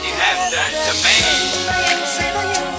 you have done to me.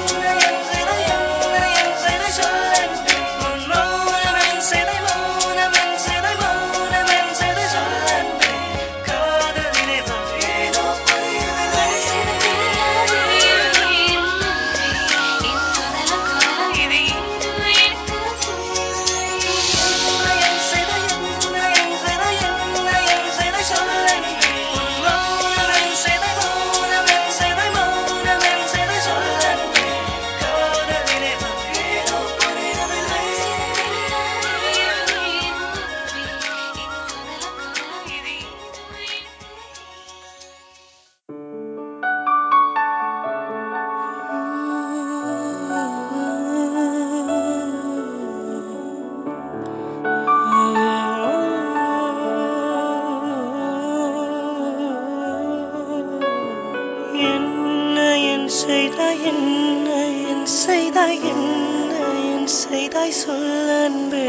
செய்தாய் என்ன? என் செய்தாய் என்ன? என் செய்தாய் சொல்லன்பே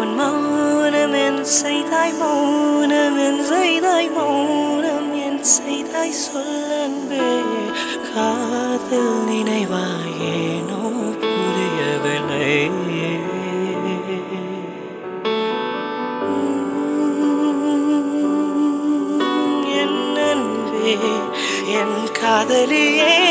உன் மௌனம் என் செய்தாய் மௌனம் என் செய்தாய் மௌனம் என் செய்தாய் சொல்லன்பே காதல் நினைவாயேனோ புரியவில்லை என் காதலியே.